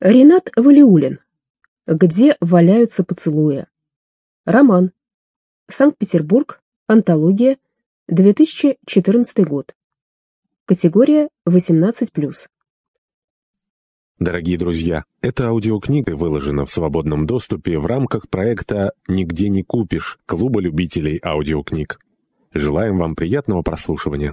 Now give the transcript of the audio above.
Ренат Валиулин. Где валяются поцелуи? Роман. Санкт-Петербург. Антология. 2014 год. Категория 18+. Дорогие друзья, эта аудиокнига выложена в свободном доступе в рамках проекта «Нигде не купишь» Клуба любителей аудиокниг. Желаем вам приятного прослушивания.